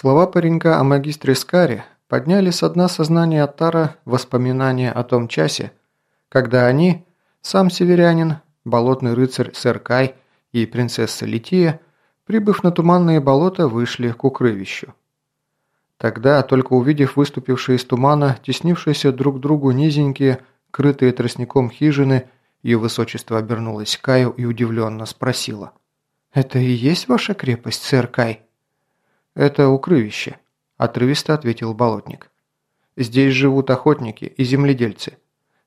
Слова паренька о магистре Скаре подняли с дна сознания Тара воспоминания о том часе, когда они, сам северянин, болотный рыцарь сэр Кай и принцесса Лития, прибыв на туманные болота, вышли к укрывищу. Тогда, только увидев выступившие из тумана, теснившиеся друг к другу низенькие, крытые тростником хижины, ее высочество обернулось к Каю и удивленно спросила. «Это и есть ваша крепость, сэр Кай?» «Это укрывище», – отрывисто ответил болотник. «Здесь живут охотники и земледельцы.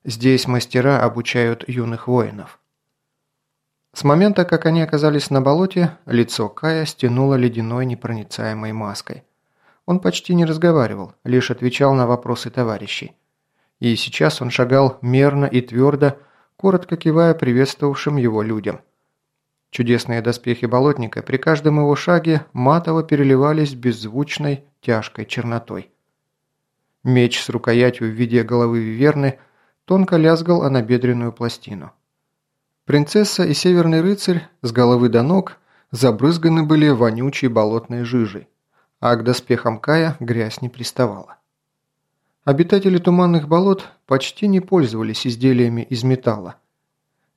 Здесь мастера обучают юных воинов». С момента, как они оказались на болоте, лицо Кая стянуло ледяной непроницаемой маской. Он почти не разговаривал, лишь отвечал на вопросы товарищей. И сейчас он шагал мерно и твердо, коротко кивая приветствовавшим его людям – Чудесные доспехи болотника при каждом его шаге матово переливались беззвучной, тяжкой чернотой. Меч с рукоятью в виде головы Виверны тонко лязгал о набедренную пластину. Принцесса и северный рыцарь с головы до ног забрызганы были вонючей болотной жижей, а к доспехам Кая грязь не приставала. Обитатели туманных болот почти не пользовались изделиями из металла,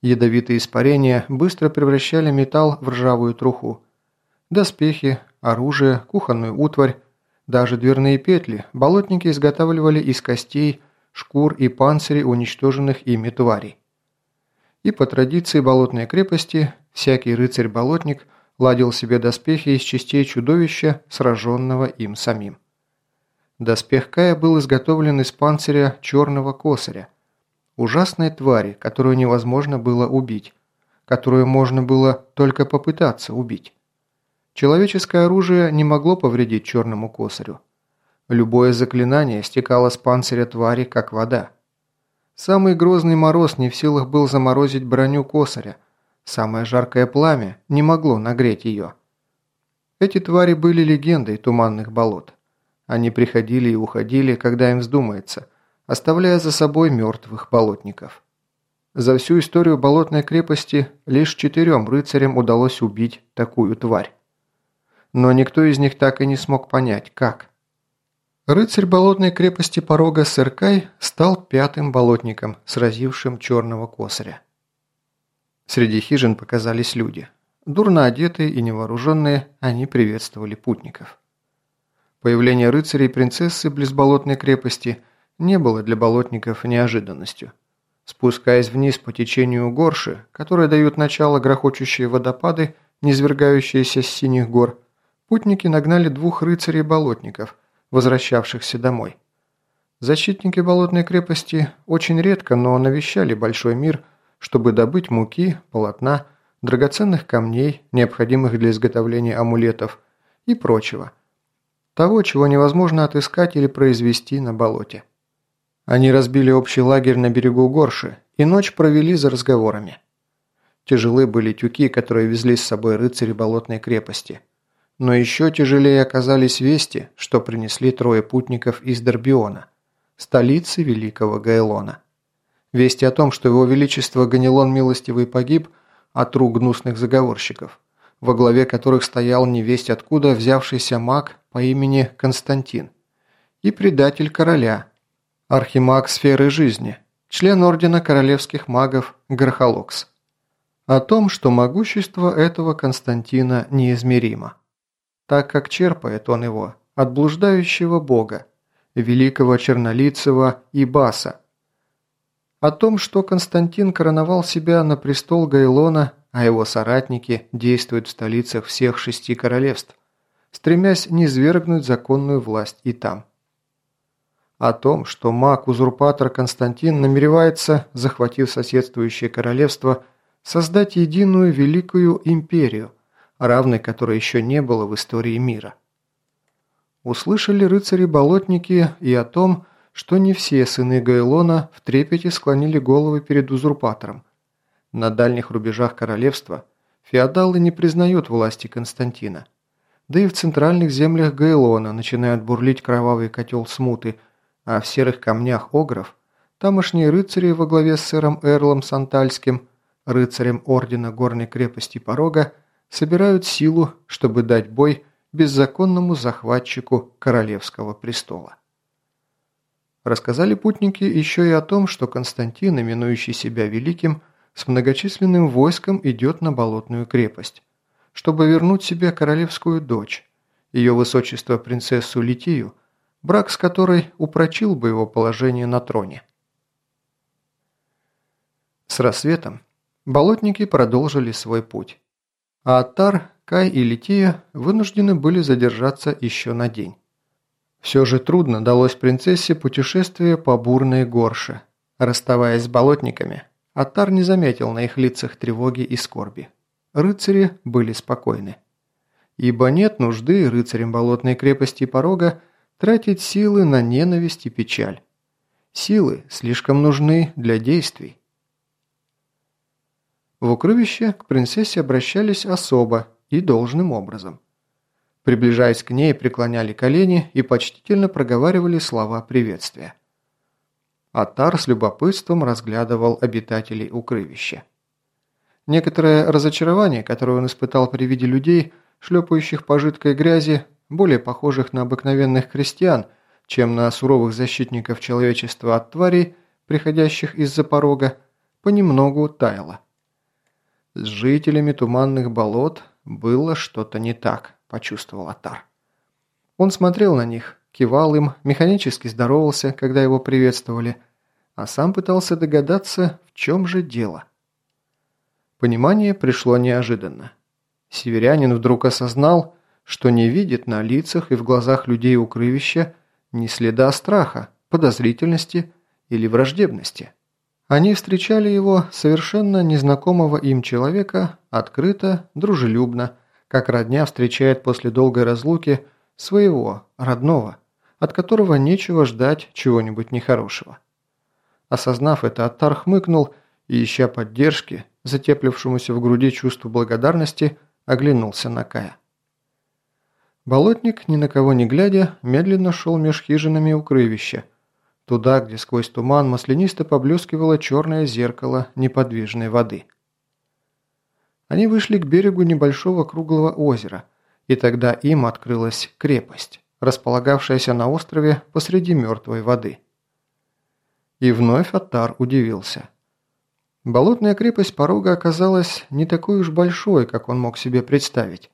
Ядовитые испарения быстро превращали металл в ржавую труху. Доспехи, оружие, кухонную утварь, даже дверные петли болотники изготавливали из костей, шкур и панцирей уничтоженных ими тварей. И по традиции болотной крепости всякий рыцарь-болотник ладил себе доспехи из частей чудовища, сраженного им самим. Доспех Кая был изготовлен из панциря черного косаря – Ужасной твари, которую невозможно было убить, которую можно было только попытаться убить. Человеческое оружие не могло повредить черному косарю. Любое заклинание стекало с панциря твари, как вода. Самый грозный мороз не в силах был заморозить броню косаря. Самое жаркое пламя не могло нагреть ее. Эти твари были легендой туманных болот. Они приходили и уходили, когда им вздумается – оставляя за собой мертвых болотников. За всю историю болотной крепости лишь четырем рыцарям удалось убить такую тварь. Но никто из них так и не смог понять, как. Рыцарь болотной крепости порога Сыркай стал пятым болотником, сразившим черного косаря. Среди хижин показались люди. Дурно одетые и невооруженные, они приветствовали путников. Появление рыцарей принцессы близ болотной крепости – не было для болотников неожиданностью. Спускаясь вниз по течению горши, которые дают начало грохочущие водопады, низвергающиеся с синих гор, путники нагнали двух рыцарей-болотников, возвращавшихся домой. Защитники болотной крепости очень редко, но навещали большой мир, чтобы добыть муки, полотна, драгоценных камней, необходимых для изготовления амулетов и прочего. Того, чего невозможно отыскать или произвести на болоте. Они разбили общий лагерь на берегу Горши и ночь провели за разговорами. Тяжелы были тюки, которые везли с собой рыцари болотной крепости. Но еще тяжелее оказались вести, что принесли трое путников из Дорбиона, столицы Великого Гайлона. Вести о том, что его величество Ганилон Милостивый погиб от рук гнусных заговорщиков, во главе которых стоял невесть откуда взявшийся маг по имени Константин и предатель короля, Архимаг сферы жизни, член Ордена Королевских Магов Грохолокс. О том, что могущество этого Константина неизмеримо, так как черпает он его от блуждающего бога, великого чернолицего Ибаса. О том, что Константин короновал себя на престол Гайлона, а его соратники действуют в столицах всех шести королевств, стремясь низвергнуть законную власть и там о том, что маг-узурпатор Константин намеревается, захватив соседствующее королевство, создать единую великую империю, равной которой еще не было в истории мира. Услышали рыцари-болотники и о том, что не все сыны Гайлона в трепете склонили головы перед узурпатором. На дальних рубежах королевства феодалы не признают власти Константина. Да и в центральных землях Гайлона начинают бурлить кровавый котел смуты – а в серых камнях Огров тамошние рыцари во главе с сэром Эрлом Сантальским, рыцарем Ордена Горной крепости Порога, собирают силу, чтобы дать бой беззаконному захватчику королевского престола. Рассказали путники еще и о том, что Константин, именующий себя великим, с многочисленным войском идет на болотную крепость, чтобы вернуть себе королевскую дочь, ее высочество принцессу Литию, брак с которой упрочил бы его положение на троне. С рассветом болотники продолжили свой путь, а Аттар, Кай и Лития вынуждены были задержаться еще на день. Все же трудно далось принцессе путешествие по бурной горше. Расставаясь с болотниками, Атар не заметил на их лицах тревоги и скорби. Рыцари были спокойны. Ибо нет нужды рыцарям болотной крепости и порога тратить силы на ненависть и печаль. Силы слишком нужны для действий. В укрывище к принцессе обращались особо и должным образом. Приближаясь к ней, преклоняли колени и почтительно проговаривали слова приветствия. Атар с любопытством разглядывал обитателей укрывища. Некоторое разочарование, которое он испытал при виде людей, шлепающих по жидкой грязи, более похожих на обыкновенных крестьян, чем на суровых защитников человечества от тварей, приходящих из-за порога, понемногу таяло. С жителями туманных болот было что-то не так, почувствовал Атар. Он смотрел на них, кивал им, механически здоровался, когда его приветствовали, а сам пытался догадаться, в чем же дело. Понимание пришло неожиданно. Северянин вдруг осознал, что не видит на лицах и в глазах людей укрывища ни следа страха, подозрительности или враждебности. Они встречали его, совершенно незнакомого им человека, открыто, дружелюбно, как родня встречает после долгой разлуки своего, родного, от которого нечего ждать чего-нибудь нехорошего. Осознав это, Аттар хмыкнул и, ища поддержки, затеплившемуся в груди чувству благодарности, оглянулся на Кая. Болотник, ни на кого не глядя, медленно шел меж хижинами укрывища, туда, где сквозь туман маслянисто поблескивало черное зеркало неподвижной воды. Они вышли к берегу небольшого круглого озера, и тогда им открылась крепость, располагавшаяся на острове посреди мертвой воды. И вновь Атар удивился. Болотная крепость порога оказалась не такой уж большой, как он мог себе представить.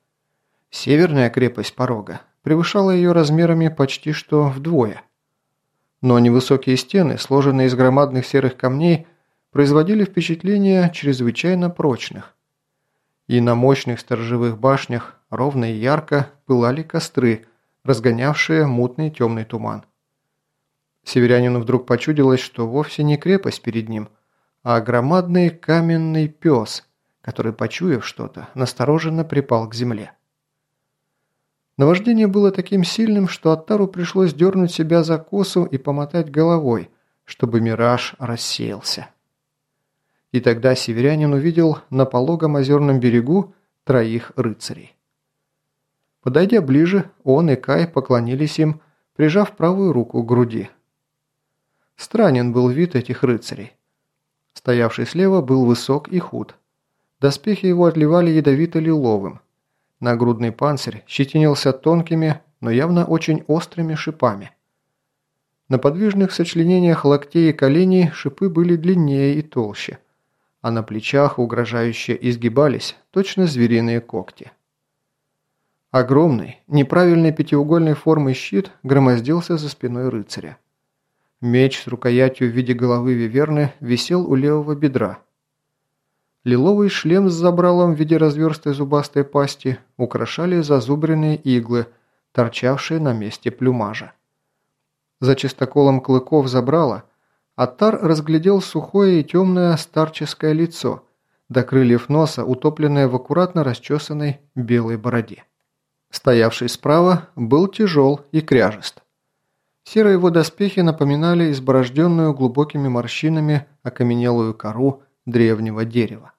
Северная крепость порога превышала ее размерами почти что вдвое. Но невысокие стены, сложенные из громадных серых камней, производили впечатление чрезвычайно прочных. И на мощных сторожевых башнях ровно и ярко пылали костры, разгонявшие мутный темный туман. Северянину вдруг почудилось, что вовсе не крепость перед ним, а громадный каменный пес, который, почуяв что-то, настороженно припал к земле. Наваждение было таким сильным, что Аттару пришлось дернуть себя за косу и помотать головой, чтобы мираж рассеялся. И тогда северянин увидел на пологом озерном берегу троих рыцарей. Подойдя ближе, он и Кай поклонились им, прижав правую руку к груди. Странен был вид этих рыцарей. Стоявший слева был высок и худ. Доспехи его отливали ядовито-лиловым. Нагрудный панцирь щетинился тонкими, но явно очень острыми шипами. На подвижных сочленениях локтей и коленей шипы были длиннее и толще, а на плечах угрожающе изгибались точно звериные когти. Огромный, неправильной пятиугольной формы щит громоздился за спиной рыцаря. Меч с рукоятью в виде головы виверны висел у левого бедра. Лиловый шлем с забралом в виде разверстой зубастой пасти украшали зазубренные иглы, торчавшие на месте плюмажа. За чистоколом клыков забрала Атар разглядел сухое и темное старческое лицо, до крыльев носа, утопленное в аккуратно расчесанной белой бороде. Стоявший справа был тяжел и кряжест. Серые его доспехи напоминали изборожденную глубокими морщинами окаменелую кору древнего дерева.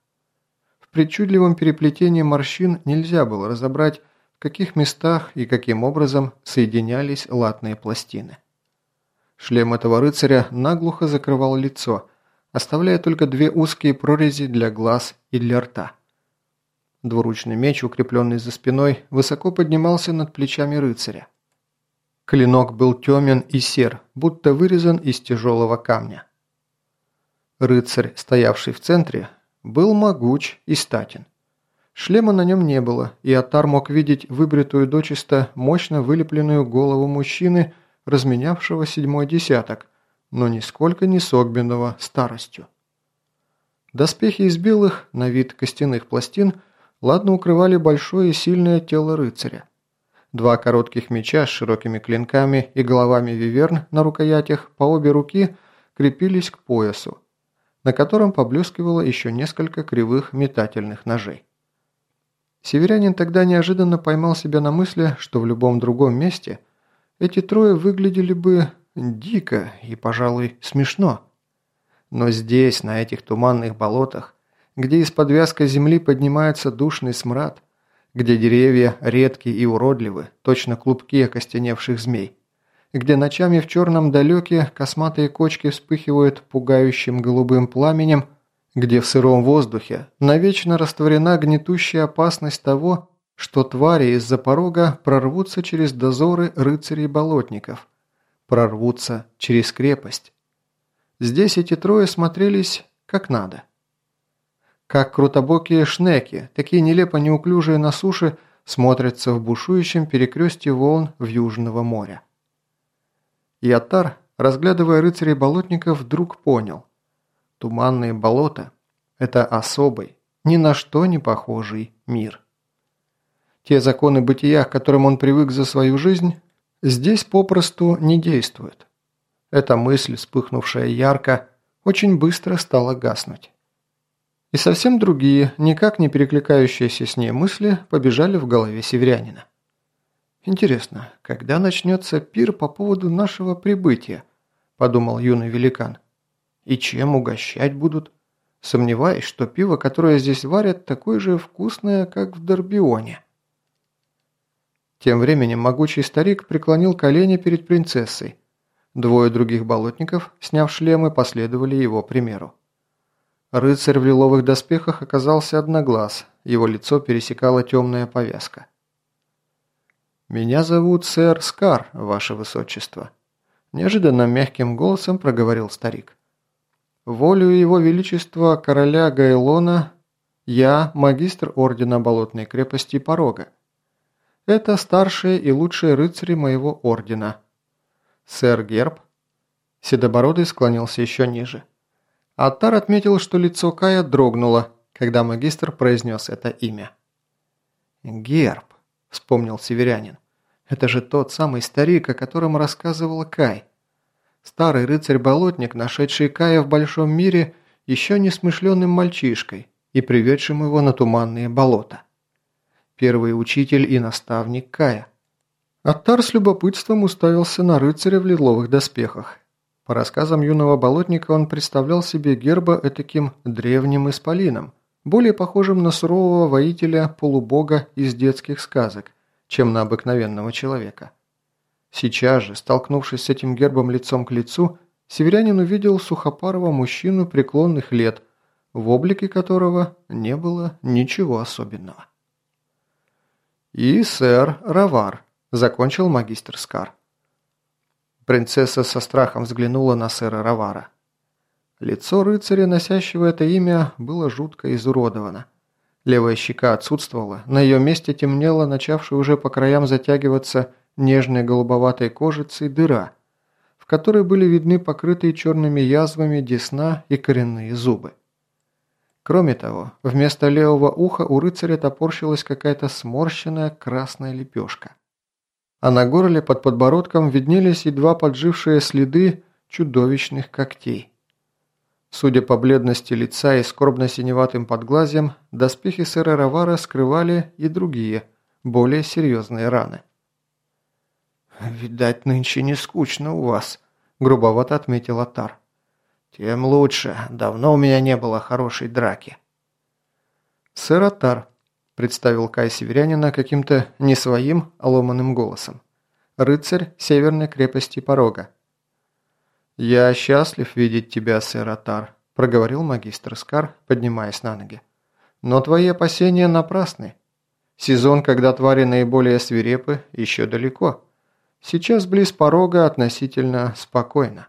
Причудливом переплетении морщин нельзя было разобрать, в каких местах и каким образом соединялись латные пластины. Шлем этого рыцаря наглухо закрывал лицо, оставляя только две узкие прорези для глаз и для рта. Двуручный меч, укрепленный за спиной, высоко поднимался над плечами рыцаря. Клинок был темен и сер, будто вырезан из тяжелого камня. Рыцарь, стоявший в центре, был могуч и статен. Шлема на нем не было, и Атар мог видеть выбритую дочисто мощно вылепленную голову мужчины, разменявшего седьмой десяток, но нисколько не согбенного старостью. Доспехи из белых, на вид костяных пластин, ладно укрывали большое и сильное тело рыцаря. Два коротких меча с широкими клинками и головами виверн на рукоятях по обе руки крепились к поясу, на котором поблескивало еще несколько кривых метательных ножей. Северянин тогда неожиданно поймал себя на мысли, что в любом другом месте эти трое выглядели бы дико и, пожалуй, смешно. Но здесь, на этих туманных болотах, где из-под вязка земли поднимается душный смрад, где деревья редкие и уродливы, точно клубки окостеневших змей, где ночами в черном далеке косматые кочки вспыхивают пугающим голубым пламенем, где в сыром воздухе навечно растворена гнетущая опасность того, что твари из-за порога прорвутся через дозоры рыцарей-болотников, прорвутся через крепость. Здесь эти трое смотрелись как надо. Как крутобокие шнеки, такие нелепо неуклюжие на суше, смотрятся в бушующем перекрестье волн в Южного моря. Ятар, разглядывая рыцарей-болотников, вдруг понял. Туманные болота – это особый, ни на что не похожий мир. Те законы бытия, к которым он привык за свою жизнь, здесь попросту не действуют. Эта мысль, вспыхнувшая ярко, очень быстро стала гаснуть. И совсем другие, никак не перекликающиеся с ней мысли, побежали в голове северянина. «Интересно, когда начнется пир по поводу нашего прибытия?» – подумал юный великан. «И чем угощать будут? Сомневаюсь, что пиво, которое здесь варят, такое же вкусное, как в Дорбионе». Тем временем могучий старик преклонил колени перед принцессой. Двое других болотников, сняв шлемы, последовали его примеру. Рыцарь в лиловых доспехах оказался одноглаз, его лицо пересекала темная повязка. «Меня зовут сэр Скар, ваше высочество», – неожиданно мягким голосом проговорил старик. «Волю его величества короля Гайлона я магистр ордена Болотной крепости Порога. Это старшие и лучшие рыцари моего ордена. Сэр Герб?» Седобородый склонился еще ниже. Аттар отметил, что лицо Кая дрогнуло, когда магистр произнес это имя. «Герб», – вспомнил северянин. «Это же тот самый старик, о котором рассказывал Кай. Старый рыцарь-болотник, нашедший Кая в большом мире еще несмышленным мальчишкой и приведшим его на туманные болота. Первый учитель и наставник Кая». Аттар с любопытством уставился на рыцаря в лиловых доспехах. По рассказам юного болотника он представлял себе герба этаким древним исполином, более похожим на сурового воителя-полубога из детских сказок, чем на обыкновенного человека. Сейчас же, столкнувшись с этим гербом лицом к лицу, северянин увидел сухопарого мужчину преклонных лет, в облике которого не было ничего особенного. «И сэр Равар», – закончил магистр Скар. Принцесса со страхом взглянула на сэра Равара. Лицо рыцаря, носящего это имя, было жутко изуродовано. Левая щека отсутствовала, на ее месте темнела начавшая уже по краям затягиваться нежной голубоватой кожицей дыра, в которой были видны покрытые черными язвами десна и коренные зубы. Кроме того, вместо левого уха у рыцаря топорщилась какая-то сморщенная красная лепешка а на горле под подбородком виднелись едва поджившие следы чудовищных когтей. Судя по бледности лица и скорбно-синеватым подглазьям, доспехи сэра Равара скрывали и другие, более серьезные раны. «Видать, нынче не скучно у вас», – грубовато отметил Атар. «Тем лучше. Давно у меня не было хорошей драки». «Сэр Атар», представил Кай Северянина каким-то не своим, а ломаным голосом. «Рыцарь северной крепости Порога». «Я счастлив видеть тебя, сэр Атар», – проговорил магистр Скар, поднимаясь на ноги. Но твои опасения напрасны. Сезон, когда твари наиболее свирепы, еще далеко. Сейчас близ порога относительно спокойно.